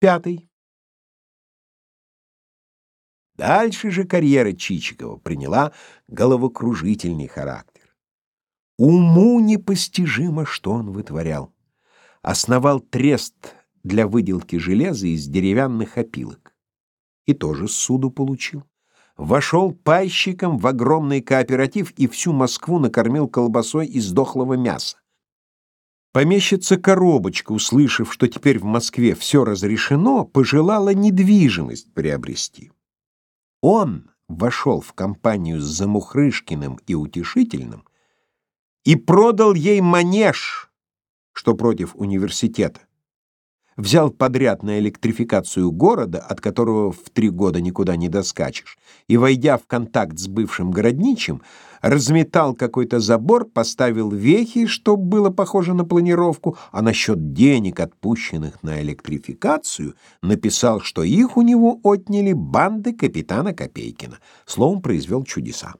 Пятый. Дальше же карьера Чичикова приняла головокружительный характер. Уму непостижимо, что он вытворял. Основал трест для выделки железа из деревянных опилок. И тоже суду получил. Вошел пайщиком в огромный кооператив и всю Москву накормил колбасой из дохлого мяса. Помещица Коробочка, услышав, что теперь в Москве все разрешено, пожелала недвижимость приобрести. Он вошел в компанию с Замухрышкиным и Утешительным и продал ей манеж, что против университета. Взял подряд на электрификацию города, от которого в три года никуда не доскачешь, и, войдя в контакт с бывшим городничим, разметал какой-то забор, поставил вехи, чтобы было похоже на планировку, а насчет денег, отпущенных на электрификацию, написал, что их у него отняли банды капитана Копейкина. Словом, произвел чудеса.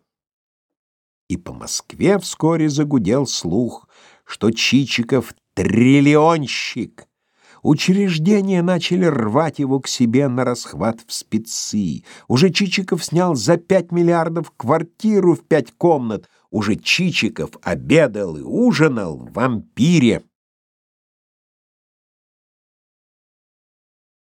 И по Москве вскоре загудел слух, что Чичиков — триллионщик — Учреждения начали рвать его к себе на расхват в спецы. Уже Чичиков снял за пять миллиардов квартиру в пять комнат. Уже Чичиков обедал и ужинал в вампире.